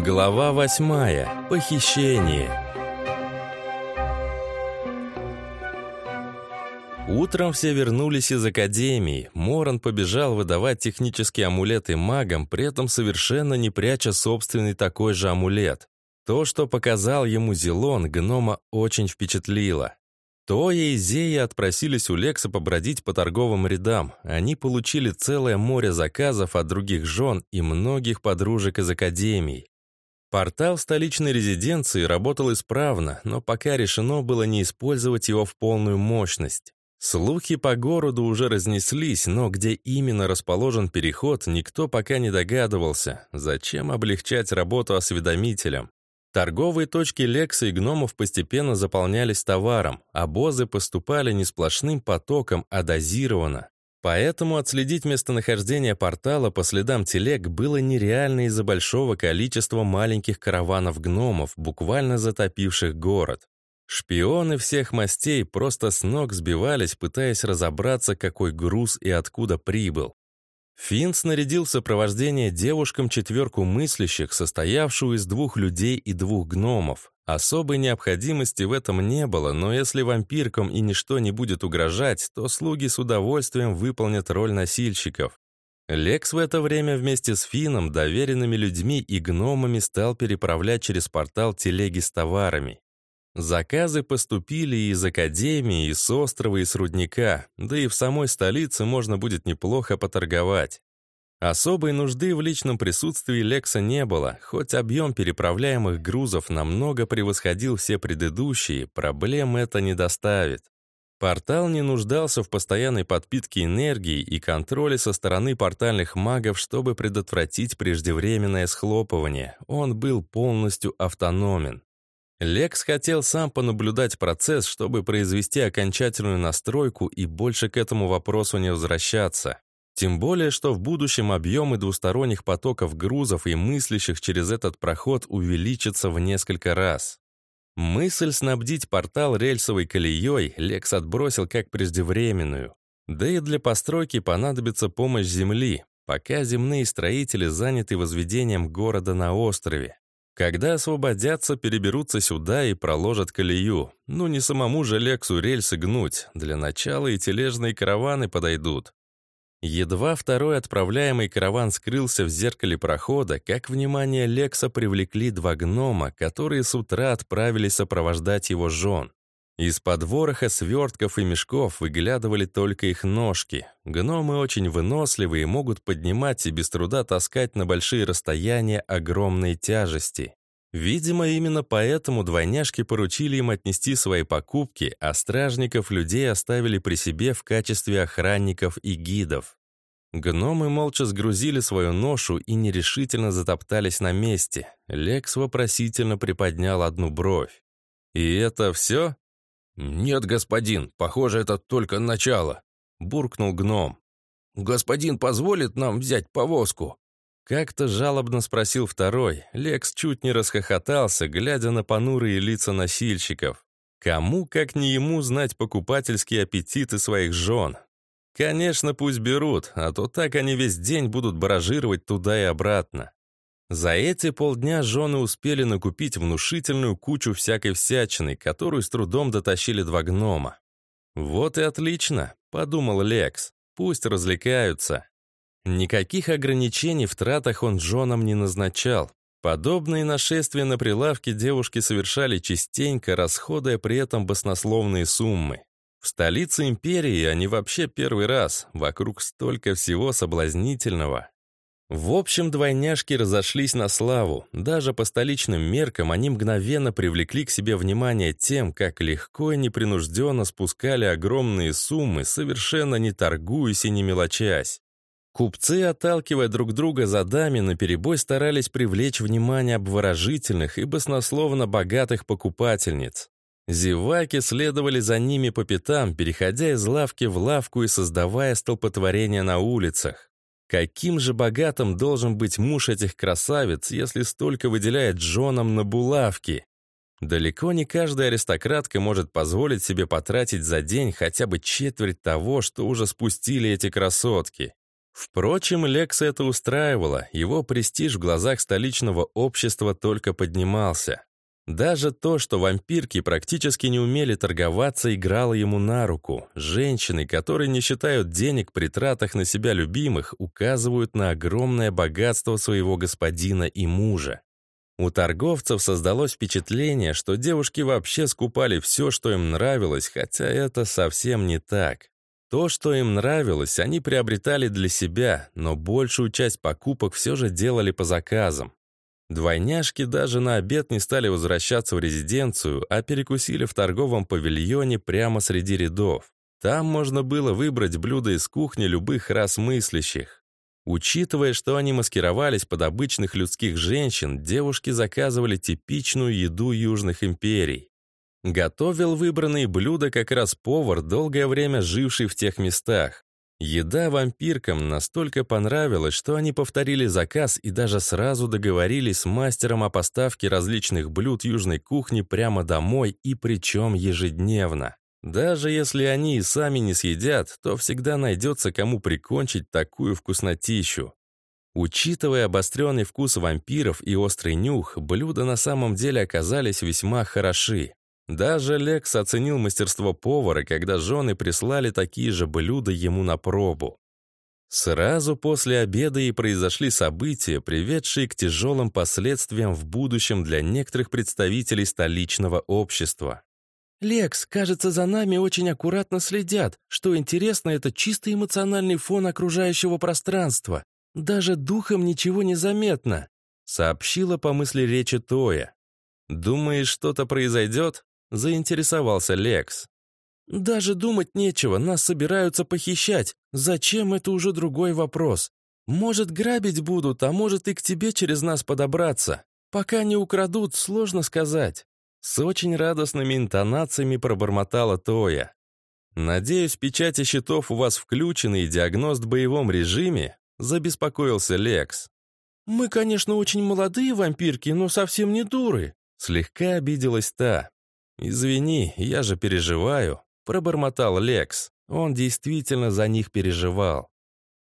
Глава восьмая. Похищение. Утром все вернулись из академии. Моран побежал выдавать технические амулеты магам, при этом совершенно не пряча собственный такой же амулет. То, что показал ему Зелон, гнома очень впечатлило. Тоя и Зея отпросились у Лекса побродить по торговым рядам. Они получили целое море заказов от других жен и многих подружек из академий. Портал столичной резиденции работал исправно, но пока решено было не использовать его в полную мощность. Слухи по городу уже разнеслись, но где именно расположен переход, никто пока не догадывался. Зачем облегчать работу осведомителям? Торговые точки Лекса и гномов постепенно заполнялись товаром, обозы поступали не сплошным потоком, а дозированно. Поэтому отследить местонахождение портала по следам телег было нереально из-за большого количества маленьких караванов гномов, буквально затопивших город. Шпионы всех мастей просто с ног сбивались, пытаясь разобраться, какой груз и откуда прибыл. Финн снарядил сопровождение девушкам четверку мыслящих, состоявшую из двух людей и двух гномов. Особой необходимости в этом не было, но если вампиркам и ничто не будет угрожать, то слуги с удовольствием выполнят роль носильщиков. Лекс в это время вместе с Фином, доверенными людьми и гномами стал переправлять через портал телеги с товарами. Заказы поступили и из Академии, и с острова, и с рудника, да и в самой столице можно будет неплохо поторговать. Особой нужды в личном присутствии Лекса не было, хоть объем переправляемых грузов намного превосходил все предыдущие, проблем это не доставит. Портал не нуждался в постоянной подпитке энергии и контроле со стороны портальных магов, чтобы предотвратить преждевременное схлопывание. Он был полностью автономен. Лекс хотел сам понаблюдать процесс, чтобы произвести окончательную настройку и больше к этому вопросу не возвращаться. Тем более, что в будущем объемы двусторонних потоков грузов и мыслящих через этот проход увеличатся в несколько раз. Мысль снабдить портал рельсовой колеей Лекс отбросил как преждевременную. Да и для постройки понадобится помощь Земли, пока земные строители заняты возведением города на острове. Когда освободятся, переберутся сюда и проложат колею. Ну, не самому же Лексу рельсы гнуть. Для начала и тележные караваны подойдут. Едва второй отправляемый караван скрылся в зеркале прохода, как внимание Лекса привлекли два гнома, которые с утра отправились сопровождать его жен. Из-под вороха свертков и мешков выглядывали только их ножки. Гномы очень выносливые и могут поднимать и без труда таскать на большие расстояния огромные тяжести. Видимо, именно поэтому двойняшки поручили им отнести свои покупки, а стражников людей оставили при себе в качестве охранников и гидов. Гномы молча сгрузили свою ношу и нерешительно затоптались на месте. Лекс вопросительно приподнял одну бровь. «И это все?» «Нет, господин, похоже, это только начало», — буркнул гном. «Господин позволит нам взять повозку?» Как-то жалобно спросил второй. Лекс чуть не расхохотался, глядя на понурые лица носильщиков. Кому, как не ему, знать покупательские аппетиты своих жен? Конечно, пусть берут, а то так они весь день будут баражировать туда и обратно. За эти полдня жены успели накупить внушительную кучу всякой всячины, которую с трудом дотащили два гнома. «Вот и отлично», — подумал Лекс. «Пусть развлекаются. Никаких ограничений в тратах он женам не назначал. Подобные нашествия на прилавки девушки совершали частенько, расходуя при этом баснословные суммы. В столице империи они вообще первый раз, вокруг столько всего соблазнительного. В общем, двойняшки разошлись на славу. Даже по столичным меркам они мгновенно привлекли к себе внимание тем, как легко и непринужденно спускали огромные суммы, совершенно не торгуясь и не мелочась. Купцы, отталкивая друг друга задами, наперебой старались привлечь внимание обворожительных и баснословно богатых покупательниц. Зеваки следовали за ними по пятам, переходя из лавки в лавку и создавая столпотворение на улицах. Каким же богатым должен быть муж этих красавиц, если столько выделяет женам на булавки? Далеко не каждая аристократка может позволить себе потратить за день хотя бы четверть того, что уже спустили эти красотки. Впрочем, Лекса это устраивало, его престиж в глазах столичного общества только поднимался. Даже то, что вампирки практически не умели торговаться, играло ему на руку. Женщины, которые не считают денег при тратах на себя любимых, указывают на огромное богатство своего господина и мужа. У торговцев создалось впечатление, что девушки вообще скупали все, что им нравилось, хотя это совсем не так. То, что им нравилось, они приобретали для себя, но большую часть покупок все же делали по заказам. Двойняшки даже на обед не стали возвращаться в резиденцию, а перекусили в торговом павильоне прямо среди рядов. Там можно было выбрать блюда из кухни любых рас мыслящих. Учитывая, что они маскировались под обычных людских женщин, девушки заказывали типичную еду южных империй. Готовил выбранные блюда как раз повар, долгое время живший в тех местах. Еда вампиркам настолько понравилась, что они повторили заказ и даже сразу договорились с мастером о поставке различных блюд южной кухни прямо домой и причем ежедневно. Даже если они и сами не съедят, то всегда найдется кому прикончить такую вкуснотищу. Учитывая обостренный вкус вампиров и острый нюх, блюда на самом деле оказались весьма хороши. Даже Лекс оценил мастерство повара, когда жены прислали такие же блюда ему на пробу. Сразу после обеда и произошли события, приведшие к тяжелым последствиям в будущем для некоторых представителей столичного общества. «Лекс, кажется, за нами очень аккуратно следят. Что интересно, это чисто эмоциональный фон окружающего пространства. Даже духом ничего не заметно», — сообщила по мысли речи Тоя. «Думаешь, что-то произойдет?» Заинтересовался Лекс. «Даже думать нечего, нас собираются похищать. Зачем, это уже другой вопрос. Может, грабить будут, а может и к тебе через нас подобраться. Пока не украдут, сложно сказать». С очень радостными интонациями пробормотала Тоя. «Надеюсь, печати счетов у вас включены и диагноз в боевом режиме?» Забеспокоился Лекс. «Мы, конечно, очень молодые вампирки, но совсем не дуры», Слегка обиделась та. «Извини, я же переживаю», — пробормотал Лекс. Он действительно за них переживал.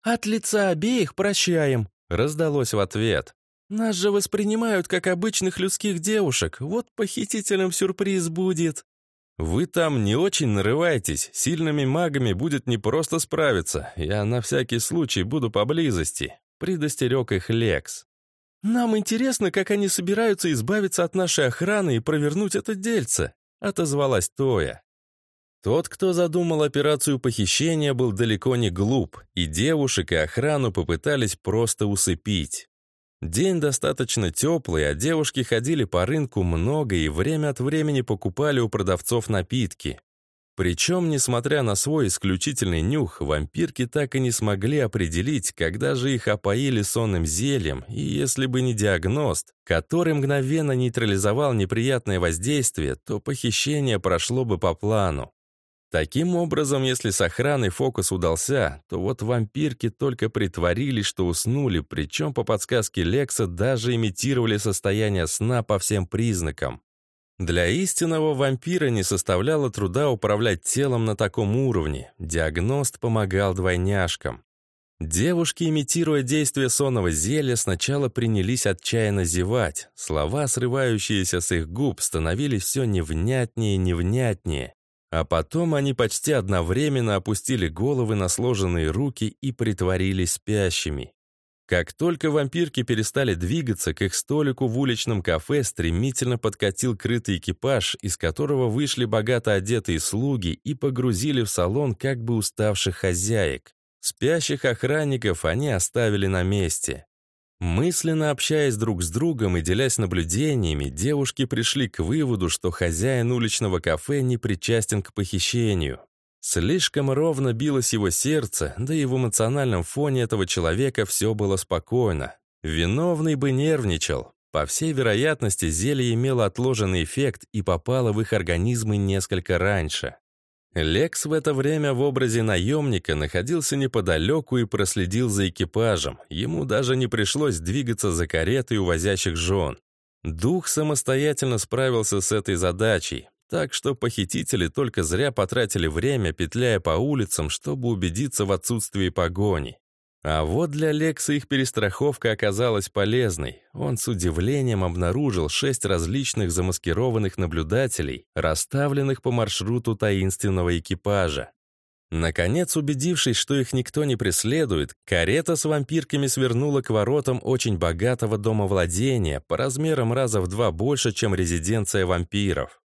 «От лица обеих прощаем», — раздалось в ответ. «Нас же воспринимают как обычных людских девушек, вот похитителям сюрприз будет». «Вы там не очень нарывайтесь, сильными магами будет непросто справиться, я на всякий случай буду поблизости», — предостерег их Лекс. «Нам интересно, как они собираются избавиться от нашей охраны и провернуть это дельце», отозвалась Тоя. Тот, кто задумал операцию похищения, был далеко не глуп, и девушек и охрану попытались просто усыпить. День достаточно теплый, а девушки ходили по рынку много и время от времени покупали у продавцов напитки. Причем, несмотря на свой исключительный нюх, вампирки так и не смогли определить, когда же их опоили сонным зельем, и если бы не диагност, который мгновенно нейтрализовал неприятное воздействие, то похищение прошло бы по плану. Таким образом, если с охраной фокус удался, то вот вампирки только притворились, что уснули, причем по подсказке Лекса даже имитировали состояние сна по всем признакам. Для истинного вампира не составляло труда управлять телом на таком уровне. Диагност помогал двойняшкам. Девушки, имитируя действие сонного зелья, сначала принялись отчаянно зевать. Слова, срывающиеся с их губ, становились все невнятнее и невнятнее. А потом они почти одновременно опустили головы на сложенные руки и притворились спящими. Как только вампирки перестали двигаться, к их столику в уличном кафе стремительно подкатил крытый экипаж, из которого вышли богато одетые слуги и погрузили в салон как бы уставших хозяек. Спящих охранников они оставили на месте. Мысленно общаясь друг с другом и делясь наблюдениями, девушки пришли к выводу, что хозяин уличного кафе не причастен к похищению. Слишком ровно билось его сердце, да и в эмоциональном фоне этого человека все было спокойно. Виновный бы нервничал. По всей вероятности, зелье имело отложенный эффект и попало в их организмы несколько раньше. Лекс в это время в образе наемника находился неподалеку и проследил за экипажем. Ему даже не пришлось двигаться за каретой увозящих жен. Дух самостоятельно справился с этой задачей. Так что похитители только зря потратили время, петляя по улицам, чтобы убедиться в отсутствии погони. А вот для Лекса их перестраховка оказалась полезной. Он с удивлением обнаружил шесть различных замаскированных наблюдателей, расставленных по маршруту таинственного экипажа. Наконец, убедившись, что их никто не преследует, карета с вампирками свернула к воротам очень богатого домовладения, по размерам раза в два больше, чем резиденция вампиров.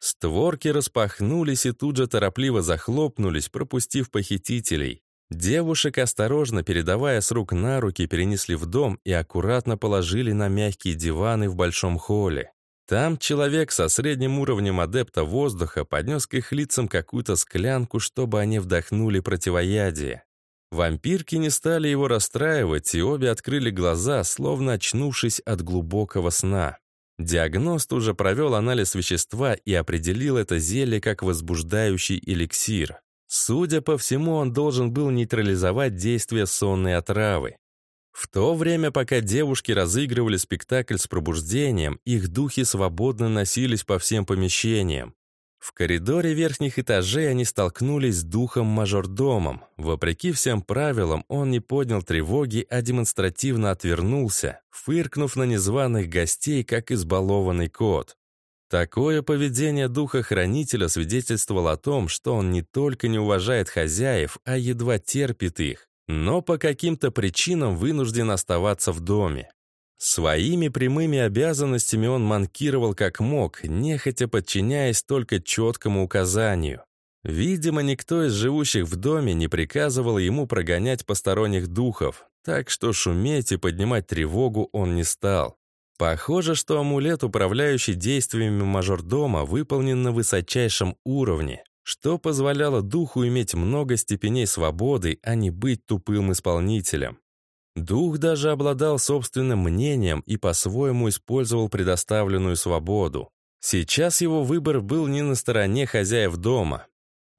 Створки распахнулись и тут же торопливо захлопнулись, пропустив похитителей. Девушек, осторожно передавая с рук на руки, перенесли в дом и аккуратно положили на мягкие диваны в большом холле. Там человек со средним уровнем адепта воздуха поднес к их лицам какую-то склянку, чтобы они вдохнули противоядие. Вампирки не стали его расстраивать, и обе открыли глаза, словно очнувшись от глубокого сна. Диагност уже провел анализ вещества и определил это зелье как возбуждающий эликсир. Судя по всему, он должен был нейтрализовать действие сонной отравы. В то время, пока девушки разыгрывали спектакль с пробуждением, их духи свободно носились по всем помещениям. В коридоре верхних этажей они столкнулись с духом-мажордомом. Вопреки всем правилам, он не поднял тревоги, а демонстративно отвернулся, фыркнув на незваных гостей, как избалованный кот. Такое поведение духа-хранителя свидетельствовало о том, что он не только не уважает хозяев, а едва терпит их, но по каким-то причинам вынужден оставаться в доме. Своими прямыми обязанностями он манкировал как мог, нехотя подчиняясь только четкому указанию. Видимо, никто из живущих в доме не приказывал ему прогонять посторонних духов, так что шуметь и поднимать тревогу он не стал. Похоже, что амулет, управляющий действиями мажордома, выполнен на высочайшем уровне, что позволяло духу иметь много степеней свободы, а не быть тупым исполнителем. Дух даже обладал собственным мнением и по-своему использовал предоставленную свободу. Сейчас его выбор был не на стороне хозяев дома.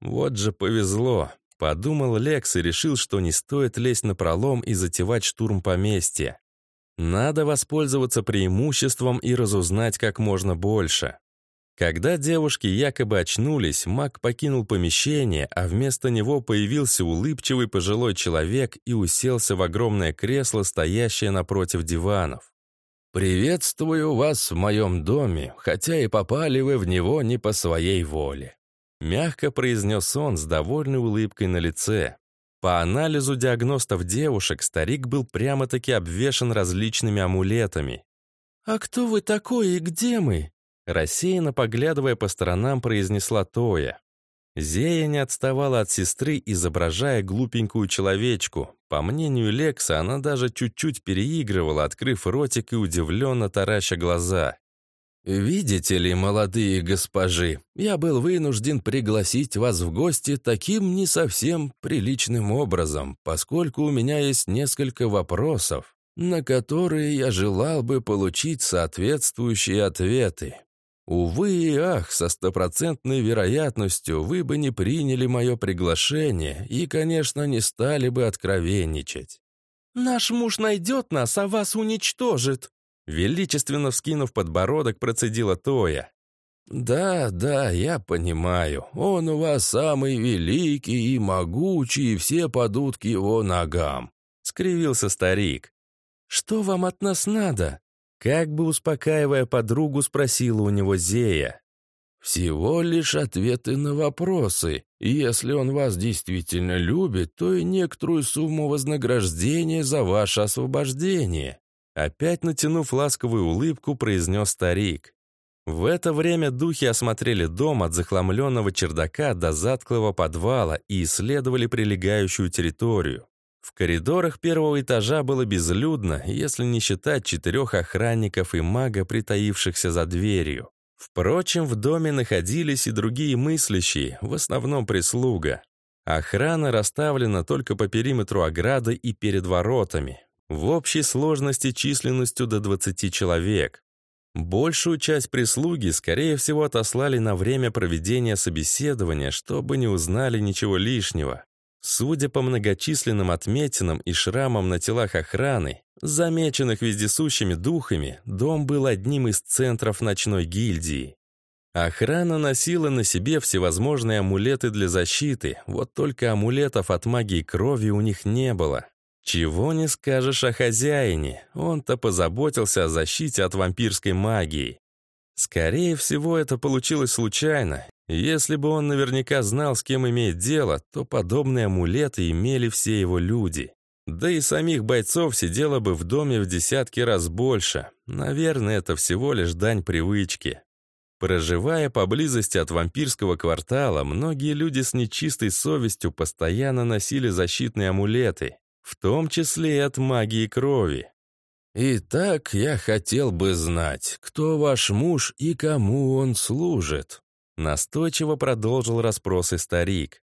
Вот же повезло. Подумал Лекс и решил, что не стоит лезть на пролом и затевать штурм поместья. Надо воспользоваться преимуществом и разузнать как можно больше. Когда девушки якобы очнулись, маг покинул помещение, а вместо него появился улыбчивый пожилой человек и уселся в огромное кресло, стоящее напротив диванов. «Приветствую вас в моем доме, хотя и попали вы в него не по своей воле», мягко произнес он с довольной улыбкой на лице. По анализу диагностов девушек старик был прямо-таки обвешан различными амулетами. «А кто вы такой и где мы?» Рассеянно поглядывая по сторонам, произнесла Тоя. Зея не отставала от сестры, изображая глупенькую человечку. По мнению Лекса, она даже чуть-чуть переигрывала, открыв ротик и удивленно тараща глаза. «Видите ли, молодые госпожи, я был вынужден пригласить вас в гости таким не совсем приличным образом, поскольку у меня есть несколько вопросов, на которые я желал бы получить соответствующие ответы. Увы и ах, со стопроцентной вероятностью вы бы не приняли мое приглашение и, конечно, не стали бы откровенничать». «Наш муж найдет нас, а вас уничтожит», Величественно вскинув подбородок, процедила Тоя. «Да, да, я понимаю. Он у вас самый великий и могучий, и все падут к его ногам», — скривился старик. «Что вам от нас надо?» Как бы успокаивая подругу, спросила у него Зея. «Всего лишь ответы на вопросы. Если он вас действительно любит, то и некоторую сумму вознаграждения за ваше освобождение». Опять натянув ласковую улыбку, произнес старик. В это время духи осмотрели дом от захламленного чердака до затклого подвала и исследовали прилегающую территорию. В коридорах первого этажа было безлюдно, если не считать четырех охранников и мага, притаившихся за дверью. Впрочем, в доме находились и другие мыслящие, в основном прислуга. Охрана расставлена только по периметру ограды и перед воротами в общей сложности численностью до 20 человек. Большую часть прислуги, скорее всего, отослали на время проведения собеседования, чтобы не узнали ничего лишнего. Судя по многочисленным отметинам и шрамам на телах охраны, замеченных вездесущими духами, дом был одним из центров ночной гильдии. Охрана носила на себе всевозможные амулеты для защиты, вот только амулетов от магии крови у них не было. Чего не скажешь о хозяине, он-то позаботился о защите от вампирской магии. Скорее всего, это получилось случайно. Если бы он наверняка знал, с кем имеет дело, то подобные амулеты имели все его люди. Да и самих бойцов сидело бы в доме в десятки раз больше. Наверное, это всего лишь дань привычки. Проживая поблизости от вампирского квартала, многие люди с нечистой совестью постоянно носили защитные амулеты, в том числе и от магии крови. «Итак, я хотел бы знать, кто ваш муж и кому он служит?» Настойчиво продолжил расспросы старик.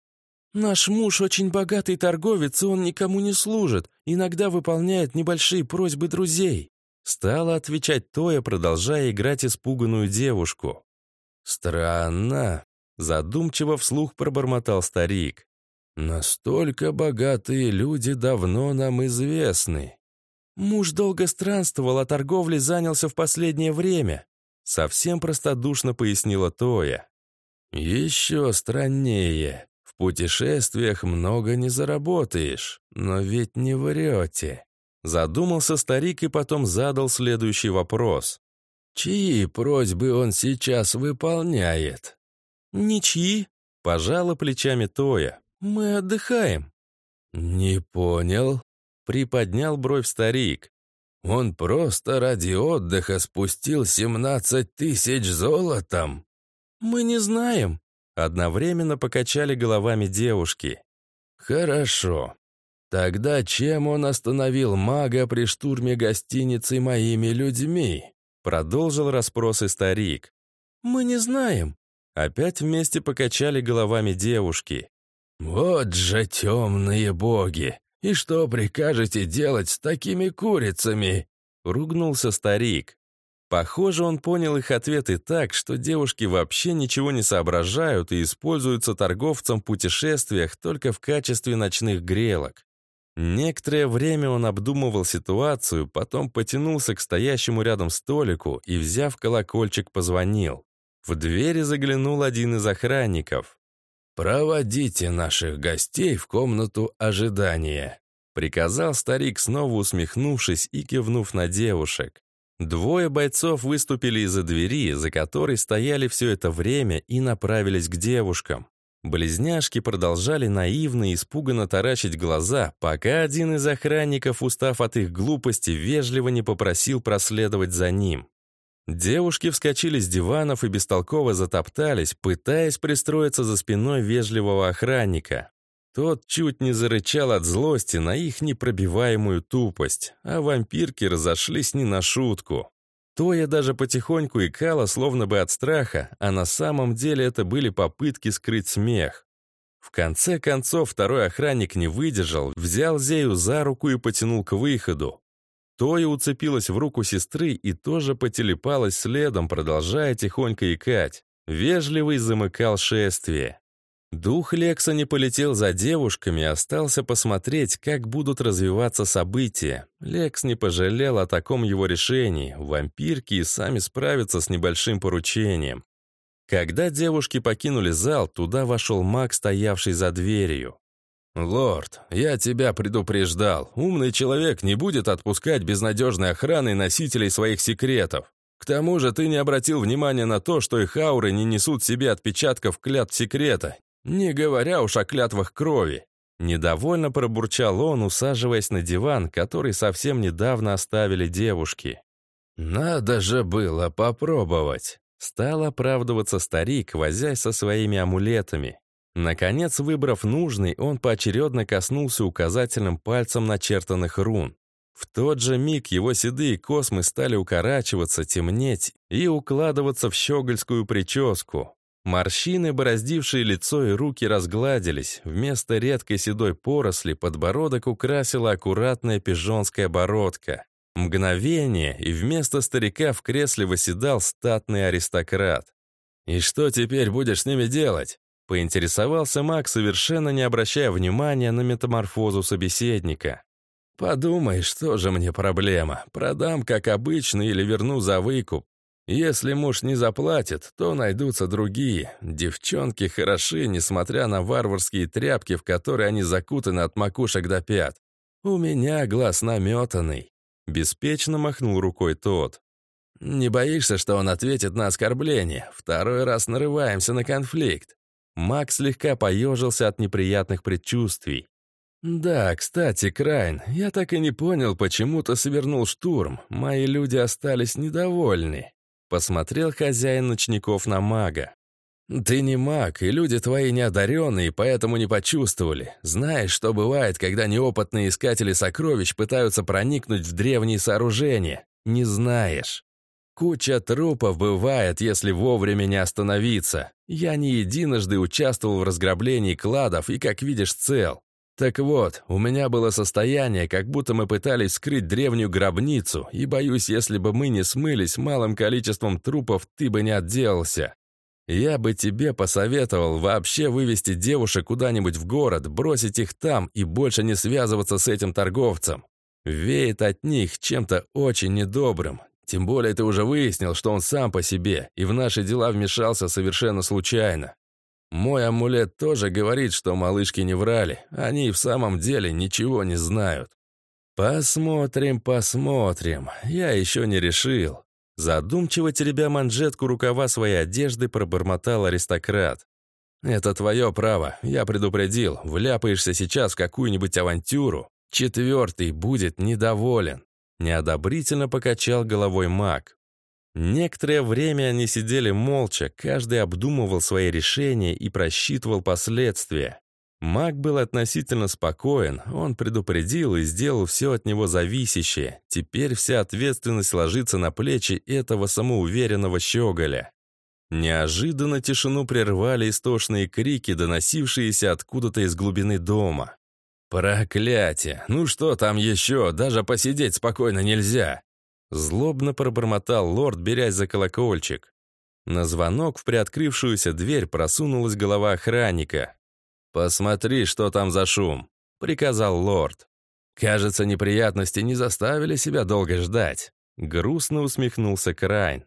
«Наш муж очень богатый торговец, и он никому не служит, иногда выполняет небольшие просьбы друзей». Стала отвечать Тоя, продолжая играть испуганную девушку. «Странно», — задумчиво вслух пробормотал старик. «Настолько богатые люди давно нам известны». «Муж долго странствовал, а торговлей занялся в последнее время», — совсем простодушно пояснила Тоя. «Еще страннее. В путешествиях много не заработаешь, но ведь не врете». Задумался старик и потом задал следующий вопрос. Чьи просьбы он сейчас выполняет? Ничьи, пожала плечами Тоя. Мы отдыхаем. Не понял, приподнял бровь старик. Он просто ради отдыха спустил семнадцать тысяч золотом. Мы не знаем. Одновременно покачали головами девушки. Хорошо. Тогда чем он остановил мага при штурме гостиницы моими людьми? Продолжил расспросы старик. «Мы не знаем». Опять вместе покачали головами девушки. «Вот же темные боги! И что прикажете делать с такими курицами?» Ругнулся старик. Похоже, он понял их ответы так, что девушки вообще ничего не соображают и используются торговцем в путешествиях только в качестве ночных грелок. Некоторое время он обдумывал ситуацию, потом потянулся к стоящему рядом столику и, взяв колокольчик, позвонил. В двери заглянул один из охранников. «Проводите наших гостей в комнату ожидания», приказал старик, снова усмехнувшись и кивнув на девушек. Двое бойцов выступили из-за двери, за которой стояли все это время, и направились к девушкам. Близняшки продолжали наивно и испуганно таращить глаза, пока один из охранников, устав от их глупости, вежливо не попросил проследовать за ним. Девушки вскочили с диванов и бестолково затоптались, пытаясь пристроиться за спиной вежливого охранника. Тот чуть не зарычал от злости на их непробиваемую тупость, а вампирки разошлись не на шутку. Тоя даже потихоньку икала, словно бы от страха, а на самом деле это были попытки скрыть смех. В конце концов второй охранник не выдержал, взял Зею за руку и потянул к выходу. Тоя уцепилась в руку сестры и тоже потелепалась следом, продолжая тихонько икать. Вежливый замыкал шествие. Дух Лекса не полетел за девушками, остался посмотреть, как будут развиваться события. Лекс не пожалел о таком его решении. Вампирки и сами справятся с небольшим поручением. Когда девушки покинули зал, туда вошел маг, стоявший за дверью. «Лорд, я тебя предупреждал. Умный человек не будет отпускать безнадежной охраны носителей своих секретов. К тому же ты не обратил внимания на то, что их ауры не несут себе отпечатков клятв секрета, не говоря уж о клятвах крови. Недовольно пробурчал он, усаживаясь на диван, который совсем недавно оставили девушки. «Надо же было попробовать!» Стал оправдываться старик, возясь со своими амулетами. Наконец, выбрав нужный, он поочередно коснулся указательным пальцем начертанных рун. В тот же миг его седые космы стали укорачиваться, темнеть и укладываться в щегольскую прическу. Морщины, бороздившие лицо и руки, разгладились. Вместо редкой седой поросли подбородок украсила аккуратная пижонская бородка. Мгновение, и вместо старика в кресле восседал статный аристократ. «И что теперь будешь с ними делать?» Поинтересовался Макс, совершенно не обращая внимания на метаморфозу собеседника. «Подумай, что же мне проблема? Продам, как обычно, или верну за выкуп. Если муж не заплатит, то найдутся другие. Девчонки хороши, несмотря на варварские тряпки, в которые они закутаны от макушек до пят. У меня глаз наметанный. Беспечно махнул рукой тот. «Не боишься, что он ответит на оскорбление? Второй раз нарываемся на конфликт». Макс слегка поежился от неприятных предчувствий. «Да, кстати, Крайн, я так и не понял, почему ты свернул штурм. Мои люди остались недовольны». Посмотрел хозяин ночников на мага. «Ты не маг, и люди твои неодаренные, поэтому не почувствовали. Знаешь, что бывает, когда неопытные искатели сокровищ пытаются проникнуть в древние сооружения? Не знаешь. Куча трупов бывает, если вовремя не остановиться. Я не единожды участвовал в разграблении кладов и, как видишь, цел. Так вот, у меня было состояние, как будто мы пытались скрыть древнюю гробницу, и боюсь, если бы мы не смылись малым количеством трупов, ты бы не отделался. Я бы тебе посоветовал вообще вывести девушек куда-нибудь в город, бросить их там и больше не связываться с этим торговцем. Веет от них чем-то очень недобрым. Тем более ты уже выяснил, что он сам по себе и в наши дела вмешался совершенно случайно. Мой амулет тоже говорит, что малышки не врали. Они в самом деле ничего не знают. Посмотрим, посмотрим. Я еще не решил. Задумчиво теребя манжетку рукава своей одежды, пробормотал аристократ. «Это твое право. Я предупредил. Вляпаешься сейчас в какую-нибудь авантюру. Четвертый будет недоволен». Неодобрительно покачал головой маг. Некоторое время они сидели молча, каждый обдумывал свои решения и просчитывал последствия. Маг был относительно спокоен, он предупредил и сделал все от него зависящее. Теперь вся ответственность ложится на плечи этого самоуверенного щеголя. Неожиданно тишину прервали истошные крики, доносившиеся откуда-то из глубины дома. «Проклятие! Ну что там еще? Даже посидеть спокойно нельзя!» Злобно пробормотал лорд, берясь за колокольчик. На звонок в приоткрывшуюся дверь просунулась голова охранника. «Посмотри, что там за шум», — приказал лорд. «Кажется, неприятности не заставили себя долго ждать», — грустно усмехнулся Крайн.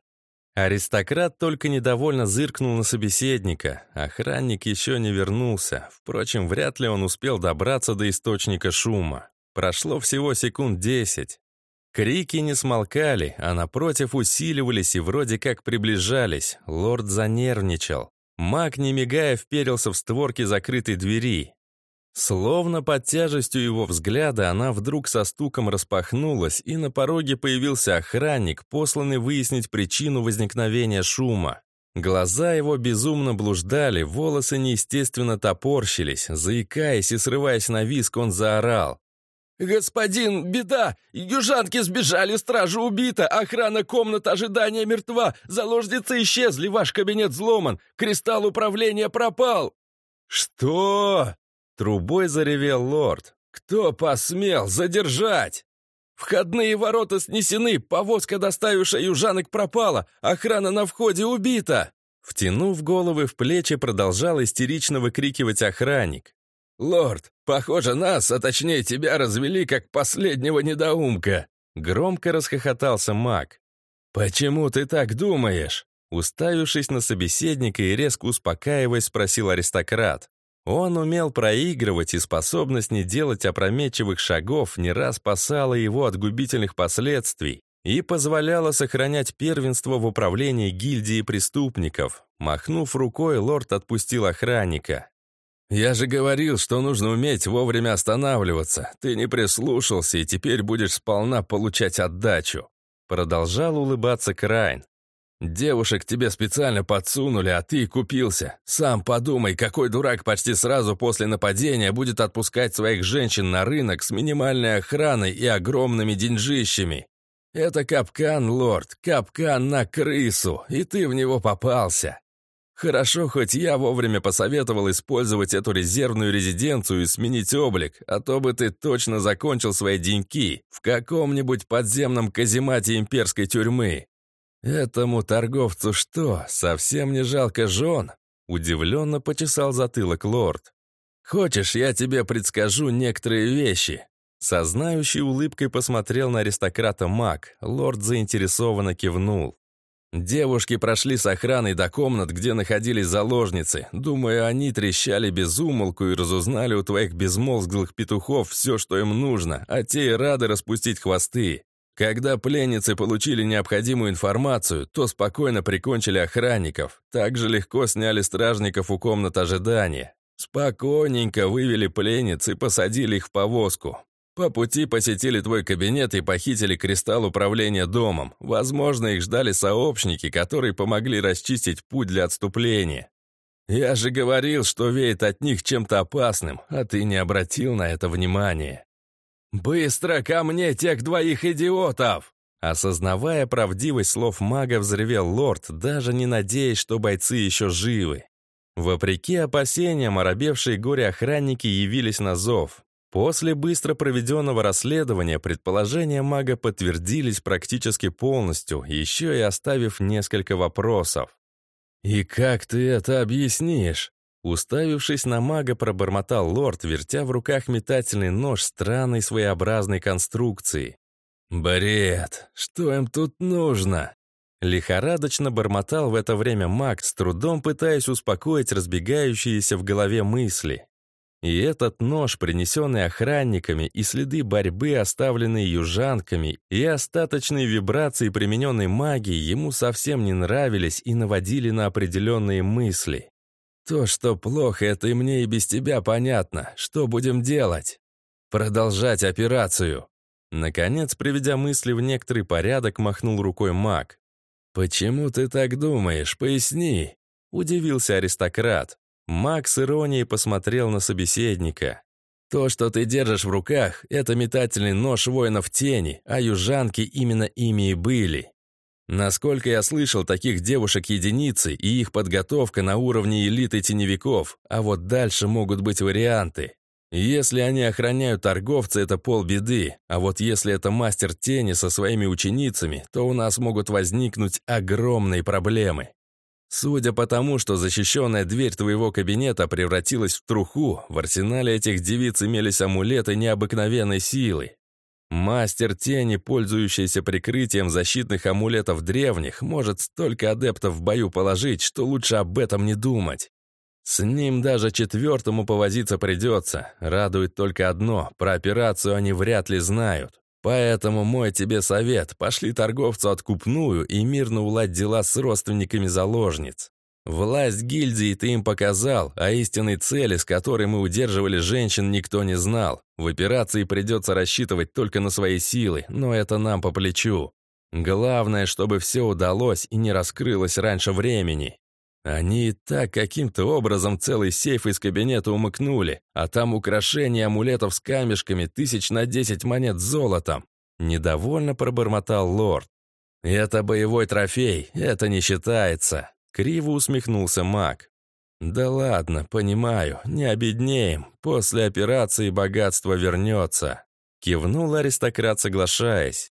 Аристократ только недовольно зыркнул на собеседника. Охранник еще не вернулся. Впрочем, вряд ли он успел добраться до источника шума. Прошло всего секунд десять. Крики не смолкали, а напротив усиливались и вроде как приближались. Лорд занервничал. Маг, не мигая, вперился в створки закрытой двери. Словно под тяжестью его взгляда она вдруг со стуком распахнулась, и на пороге появился охранник, посланный выяснить причину возникновения шума. Глаза его безумно блуждали, волосы неестественно топорщились. Заикаясь и срываясь на виск, он заорал. «Господин, беда! Южанки сбежали, стража убита, охрана комнат ожидания мертва, заложницы исчезли, ваш кабинет взломан, кристалл управления пропал!» «Что?» — трубой заревел лорд. «Кто посмел задержать?» «Входные ворота снесены, повозка, доставившая южанок, пропала, охрана на входе убита!» Втянув головы в плечи, продолжал истерично выкрикивать охранник. «Лорд, похоже, нас, а точнее тебя, развели как последнего недоумка!» Громко расхохотался маг. «Почему ты так думаешь?» Уставившись на собеседника и резко успокаиваясь, спросил аристократ. Он умел проигрывать, и способность не делать опрометчивых шагов не раз спасала его от губительных последствий и позволяла сохранять первенство в управлении гильдией преступников. Махнув рукой, лорд отпустил охранника. «Я же говорил, что нужно уметь вовремя останавливаться. Ты не прислушался, и теперь будешь сполна получать отдачу». Продолжал улыбаться Крайн. «Девушек тебе специально подсунули, а ты купился. Сам подумай, какой дурак почти сразу после нападения будет отпускать своих женщин на рынок с минимальной охраной и огромными деньжищами. Это капкан, лорд, капкан на крысу, и ты в него попался. Хорошо, хоть я вовремя посоветовал использовать эту резервную резиденцию и сменить облик, а то бы ты точно закончил свои деньки в каком-нибудь подземном каземате имперской тюрьмы. Этому торговцу что, совсем не жалко жен? Удивленно почесал затылок лорд. Хочешь, я тебе предскажу некоторые вещи? Со знающей улыбкой посмотрел на аристократа маг. Лорд заинтересованно кивнул. Девушки прошли с охраной до комнат, где находились заложницы. Думаю, они трещали без умолку и разузнали у твоих безмозглых петухов все, что им нужно, а те и рады распустить хвосты. Когда пленницы получили необходимую информацию, то спокойно прикончили охранников. Также легко сняли стражников у комнат ожидания. Спокойненько вывели пленниц и посадили их в повозку. По пути посетили твой кабинет и похитили кристалл управления домом. Возможно, их ждали сообщники, которые помогли расчистить путь для отступления. Я же говорил, что веет от них чем-то опасным, а ты не обратил на это внимания. «Быстро ко мне тех двоих идиотов!» Осознавая правдивость слов мага, взревел лорд, даже не надеясь, что бойцы еще живы. Вопреки опасениям, оробевшие горе-охранники явились на зов. После быстро проведенного расследования предположения мага подтвердились практически полностью, еще и оставив несколько вопросов. «И как ты это объяснишь?» Уставившись на мага, пробормотал лорд, вертя в руках метательный нож странной своеобразной конструкции. «Бред! Что им тут нужно?» Лихорадочно бормотал в это время маг, с трудом пытаясь успокоить разбегающиеся в голове мысли. И этот нож, принесенный охранниками, и следы борьбы, оставленные южанками, и остаточные вибрации примененной магии ему совсем не нравились и наводили на определенные мысли. То, что плохо, это и мне и без тебя понятно. Что будем делать? Продолжать операцию. Наконец, приведя мысли в некоторый порядок, махнул рукой маг. «Почему ты так думаешь? Поясни!» Удивился аристократ. Маг с иронией посмотрел на собеседника. «То, что ты держишь в руках, это метательный нож воинов тени, а южанки именно ими и были. Насколько я слышал, таких девушек единицы, и их подготовка на уровне элиты теневиков, а вот дальше могут быть варианты. Если они охраняют торговца, это полбеды, а вот если это мастер тени со своими ученицами, то у нас могут возникнуть огромные проблемы. Судя по тому, что защищенная дверь твоего кабинета превратилась в труху, в арсенале этих девиц имелись амулеты необыкновенной силы. Мастер тени, пользующийся прикрытием защитных амулетов древних, может столько адептов в бою положить, что лучше об этом не думать. С ним даже четвертому повозиться придется. Радует только одно, про операцию они вряд ли знают. Поэтому мой тебе совет, пошли торговцу откупную и мирно уладь дела с родственниками заложниц. Власть гильдии ты им показал, а истинной цели, с которой мы удерживали женщин, никто не знал. В операции придется рассчитывать только на свои силы, но это нам по плечу. Главное, чтобы все удалось и не раскрылось раньше времени. Они и так каким-то образом целый сейф из кабинета умыкнули, а там украшения амулетов с камешками тысяч на десять монет золотом. Недовольно пробормотал лорд. «Это боевой трофей, это не считается», Криво усмехнулся маг. «Да ладно, понимаю, не обеднеем. После операции богатство вернется», — кивнул аристократ, соглашаясь.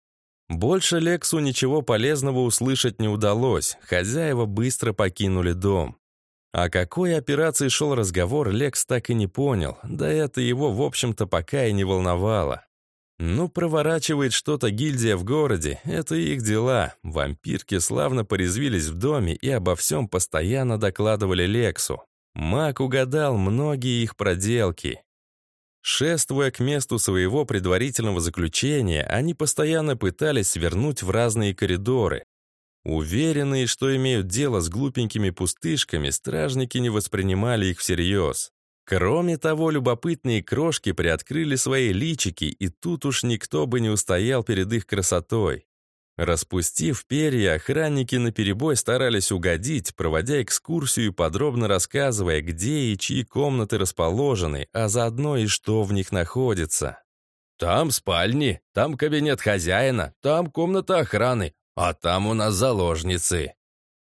Больше Лексу ничего полезного услышать не удалось, хозяева быстро покинули дом. О какой операции шел разговор, Лекс так и не понял, да это его, в общем-то, пока и не волновало. Ну, проворачивает что-то гильдия в городе, это их дела. Вампирки славно порезвились в доме и обо всем постоянно докладывали Лексу. Маг угадал многие их проделки. Шествуя к месту своего предварительного заключения, они постоянно пытались свернуть в разные коридоры. Уверенные, что имеют дело с глупенькими пустышками, стражники не воспринимали их всерьез. Кроме того, любопытные крошки приоткрыли свои личики, и тут уж никто бы не устоял перед их красотой. Распустив перья, охранники наперебой старались угодить, проводя экскурсию и подробно рассказывая, где и чьи комнаты расположены, а заодно и что в них находится. «Там спальни, там кабинет хозяина, там комната охраны, а там у нас заложницы»,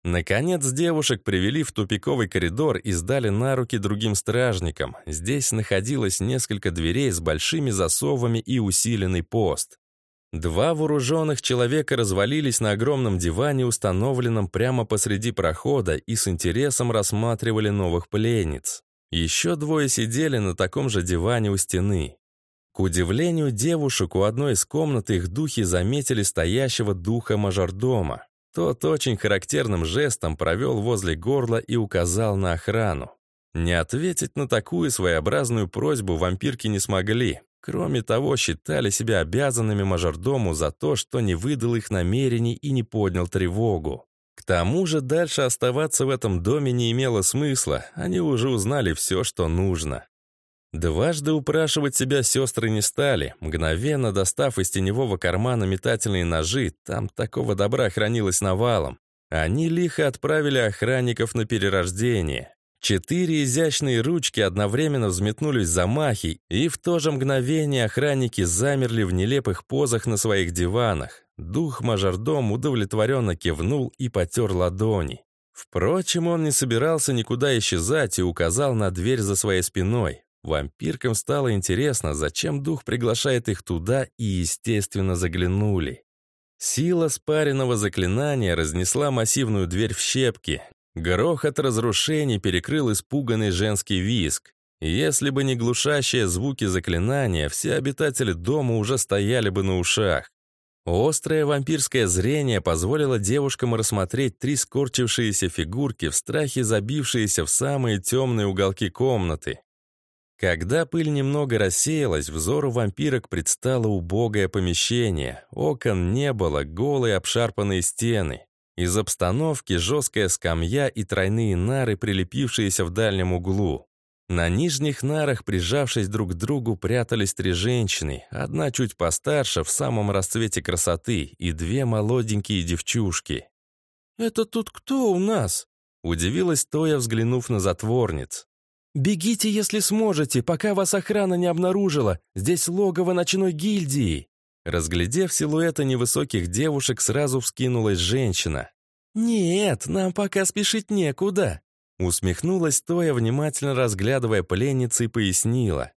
Наконец девушек привели в тупиковый коридор и сдали на руки другим стражникам. Здесь находилось несколько дверей с большими засовами и усиленный пост. Два вооруженных человека развалились на огромном диване, установленном прямо посреди прохода, и с интересом рассматривали новых пленниц. Еще двое сидели на таком же диване у стены. К удивлению девушек, у одной из комнат их духи заметили стоящего духа мажордома. Тот очень характерным жестом провел возле горла и указал на охрану. Не ответить на такую своеобразную просьбу вампирки не смогли. Кроме того, считали себя обязанными мажордому за то, что не выдал их намерений и не поднял тревогу. К тому же дальше оставаться в этом доме не имело смысла, они уже узнали все, что нужно. Дважды упрашивать себя сестры не стали, мгновенно достав из теневого кармана метательные ножи, там такого добра хранилось навалом. Они лихо отправили охранников на перерождение. Четыре изящные ручки одновременно взметнулись за махи, и в то же мгновение охранники замерли в нелепых позах на своих диванах. Дух мажордом удовлетворенно кивнул и потер ладони. Впрочем, он не собирался никуда исчезать и указал на дверь за своей спиной. Вампиркам стало интересно, зачем дух приглашает их туда, и, естественно, заглянули. Сила спаренного заклинания разнесла массивную дверь в щепки. Грохот разрушений перекрыл испуганный женский визг. Если бы не глушащие звуки заклинания, все обитатели дома уже стояли бы на ушах. Острое вампирское зрение позволило девушкам рассмотреть три скорчившиеся фигурки, в страхе забившиеся в самые темные уголки комнаты. Когда пыль немного рассеялась, взору вампирок предстало убогое помещение. Окон не было, голые обшарпанные стены. Из обстановки жесткая скамья и тройные нары, прилепившиеся в дальнем углу. На нижних нарах, прижавшись друг к другу, прятались три женщины, одна чуть постарше, в самом расцвете красоты, и две молоденькие девчушки. «Это тут кто у нас?» — удивилась Тоя, взглянув на затворниц. «Бегите, если сможете, пока вас охрана не обнаружила. Здесь логово ночной гильдии». Разглядев силуэты невысоких девушек, сразу вскинулась женщина. «Нет, нам пока спешить некуда», усмехнулась Тоя, внимательно разглядывая пленницы и пояснила.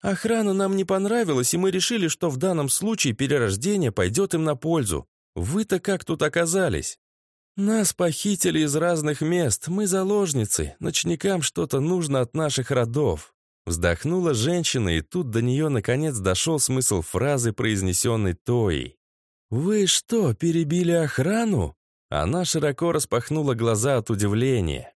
«Охрана нам не понравилась, и мы решили, что в данном случае перерождение пойдет им на пользу. Вы-то как тут оказались?» «Нас похитили из разных мест, мы заложницы, ночникам что-то нужно от наших родов». Вздохнула женщина, и тут до нее наконец дошел смысл фразы, произнесенной Тоей. «Вы что, перебили охрану?» Она широко распахнула глаза от удивления.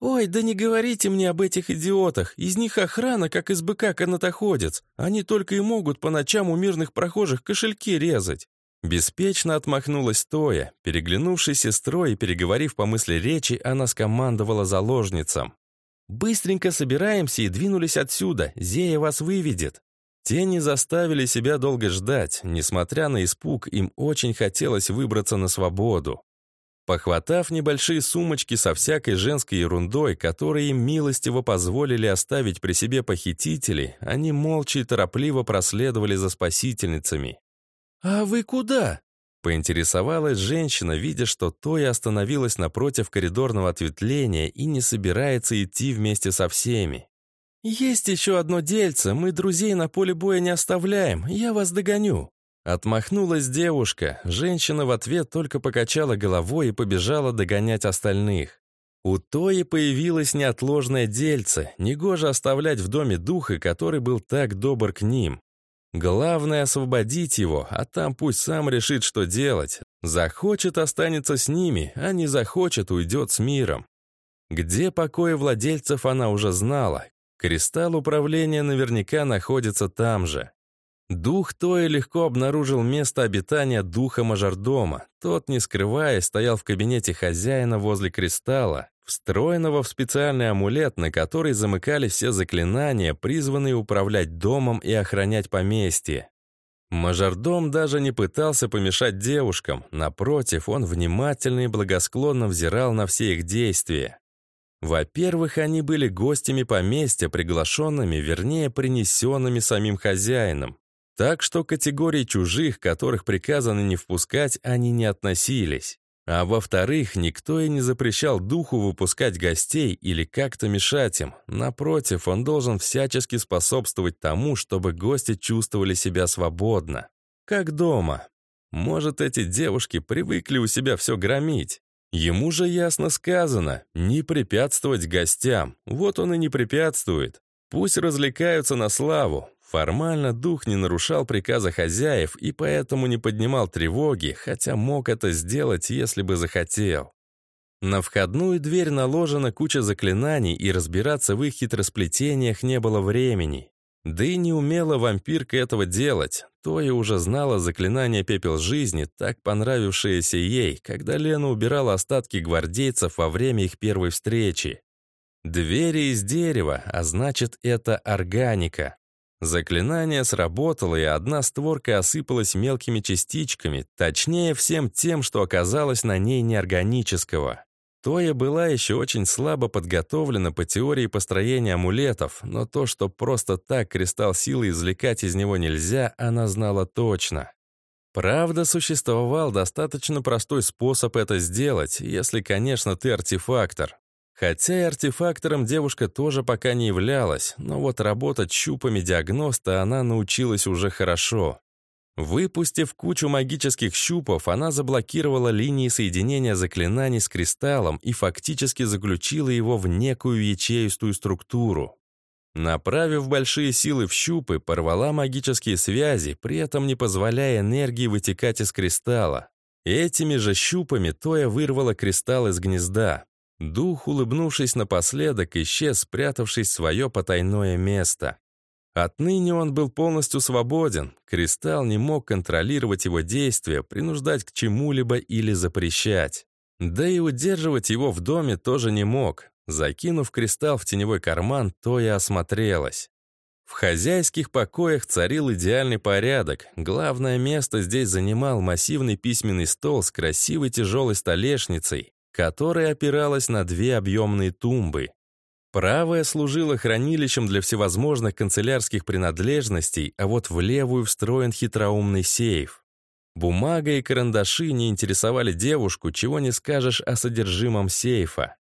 «Ой, да не говорите мне об этих идиотах. Из них охрана, как из быка канатоходец. Они только и могут по ночам у мирных прохожих кошельки резать. Беспечно отмахнулась Тоя. Переглянувшись сестрой и переговорив по мысли речи, она скомандовала заложницам. «Быстренько собираемся и двинулись отсюда. Зея вас выведет». Те не заставили себя долго ждать. Несмотря на испуг, им очень хотелось выбраться на свободу. Похватав небольшие сумочки со всякой женской ерундой, которые им милостиво позволили оставить при себе похитители, они молча и торопливо проследовали за спасительницами. «А вы куда?» Поинтересовалась женщина, видя, что Тоя остановилась напротив коридорного ответвления и не собирается идти вместе со всеми. «Есть еще одно дельце, мы друзей на поле боя не оставляем, я вас догоню». Отмахнулась девушка, женщина в ответ только покачала головой и побежала догонять остальных. У Тои появилось неотложное дельце, негоже оставлять в доме духа, который был так добр к ним. Главное — освободить его, а там пусть сам решит, что делать. Захочет — останется с ними, а не захочет — уйдет с миром. Где покои владельцев она уже знала. Кристалл управления наверняка находится там же. Дух Тоя легко обнаружил место обитания духа мажордома. Тот, не скрываясь, стоял в кабинете хозяина возле кристалла, встроенного в специальный амулет, на который замыкали все заклинания, призванные управлять домом и охранять поместье. Мажордом даже не пытался помешать девушкам, напротив, он внимательно и благосклонно взирал на все их действия. Во-первых, они были гостями поместья, приглашенными, вернее, принесенными самим хозяином. Так что категории чужих, которых приказано не впускать, они не относились. А во-вторых, никто и не запрещал духу выпускать гостей или как-то мешать им. Напротив, он должен всячески способствовать тому, чтобы гости чувствовали себя свободно. Как дома. Может, эти девушки привыкли у себя все громить. Ему же ясно сказано, не препятствовать гостям. Вот он и не препятствует. Пусть развлекаются на славу. Формально дух не нарушал приказа хозяев и поэтому не поднимал тревоги, хотя мог это сделать, если бы захотел. На входную дверь наложена куча заклинаний, и разбираться в их хитросплетениях не было времени. Да и не умела вампирка этого делать. Тоя уже знала заклинание «Пепел жизни», так понравившееся ей, когда Лена убирала остатки гвардейцев во время их первой встречи. Двери из дерева, а значит, это органика. Заклинание сработало, и одна створка осыпалась мелкими частичками, точнее всем тем, что оказалось на ней неорганического. Тоя была еще очень слабо подготовлена по теории построения амулетов, но то, что просто так кристалл силы извлекать из него нельзя, она знала точно. Правда, существовал достаточно простой способ это сделать, если, конечно, ты артефактор. Хотя и артефактором девушка тоже пока не являлась, но вот работать щупами диагноста она научилась уже хорошо. Выпустив кучу магических щупов, она заблокировала линии соединения заклинаний с кристаллом и фактически заключила его в некую ячеистую структуру. Направив большие силы в щупы, порвала магические связи, при этом не позволяя энергии вытекать из кристалла. Этими же щупами Тоя вырвала кристалл из гнезда. Дух, улыбнувшись напоследок, исчез, спрятавшись в свое потайное место. Отныне он был полностью свободен. Кристалл не мог контролировать его действия, принуждать к чему-либо или запрещать. Да и удерживать его в доме тоже не мог. Закинув кристалл в теневой карман, то и осмотрелась. В хозяйских покоях царил идеальный порядок. Главное место здесь занимал массивный письменный стол с красивой тяжелой столешницей, которая опиралась на две объемные тумбы. Правая служила хранилищем для всевозможных канцелярских принадлежностей, а вот в левую встроен хитроумный сейф. Бумага и карандаши не интересовали девушку, чего не скажешь о содержимом сейфа.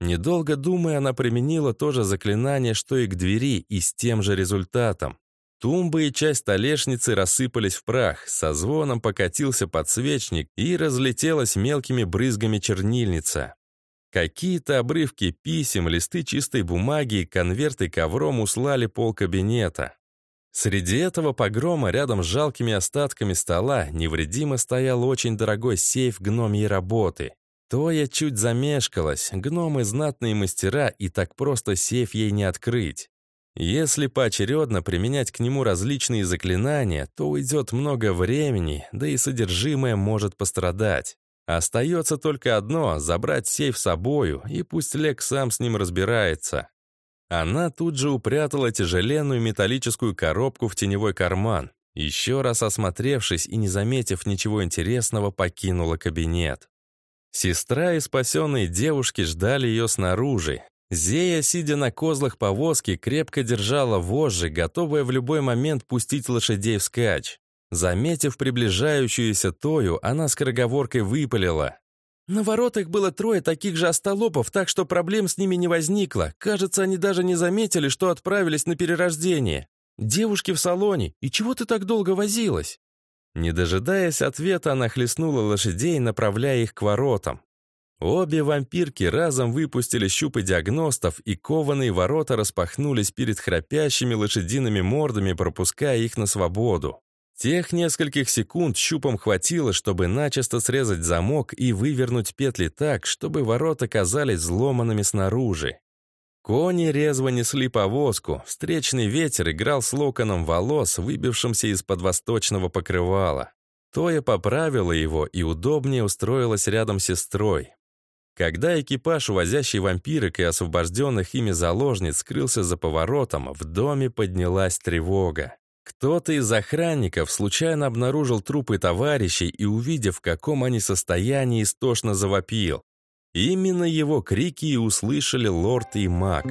Недолго думая, она применила то же заклинание, что и к двери, и с тем же результатом. Тумбы и часть столешницы рассыпались в прах, со звоном покатился подсвечник и разлетелась мелкими брызгами чернильница. Какие-то обрывки писем, листы чистой бумаги и конверты ковром услали пол кабинета. Среди этого погрома рядом с жалкими остатками стола невредимо стоял очень дорогой сейф гномьей работы. То я чуть замешкалась, гномы знатные мастера, и так просто сейф ей не открыть. Если поочередно применять к нему различные заклинания, то уйдет много времени, да и содержимое может пострадать. Остается только одно — забрать сейф с собою, и пусть Лек сам с ним разбирается. Она тут же упрятала тяжеленную металлическую коробку в теневой карман. Еще раз осмотревшись и не заметив ничего интересного, покинула кабинет. Сестра и спасенные девушки ждали ее снаружи. Зея, сидя на козлах повозки, крепко держала вожжи, готовая в любой момент пустить лошадей вскачь. Заметив приближающуюся Тою, она скороговоркой выпалила. «На воротах было трое таких же остолопов, так что проблем с ними не возникло. Кажется, они даже не заметили, что отправились на перерождение. Девушки в салоне, и чего ты так долго возилась?» Не дожидаясь ответа, она хлестнула лошадей, направляя их к воротам. Обе вампирки разом выпустили щупы диагностов, и кованые ворота распахнулись перед храпящими лошадиными мордами, пропуская их на свободу. Тех нескольких секунд щупом хватило, чтобы начисто срезать замок и вывернуть петли так, чтобы ворота казались взломанными снаружи. Кони резво несли повозку, встречный ветер играл с локоном волос, выбившимся из-под восточного покрывала. Тоя поправила его и удобнее устроилась рядом с сестрой. Когда экипаж, увозящий вампирок и освобожденных ими заложниц, скрылся за поворотом, в доме поднялась тревога. Кто-то из охранников случайно обнаружил трупы товарищей и, увидев, в каком они состоянии, истошно завопил. Именно его крики и услышали лорд и маг.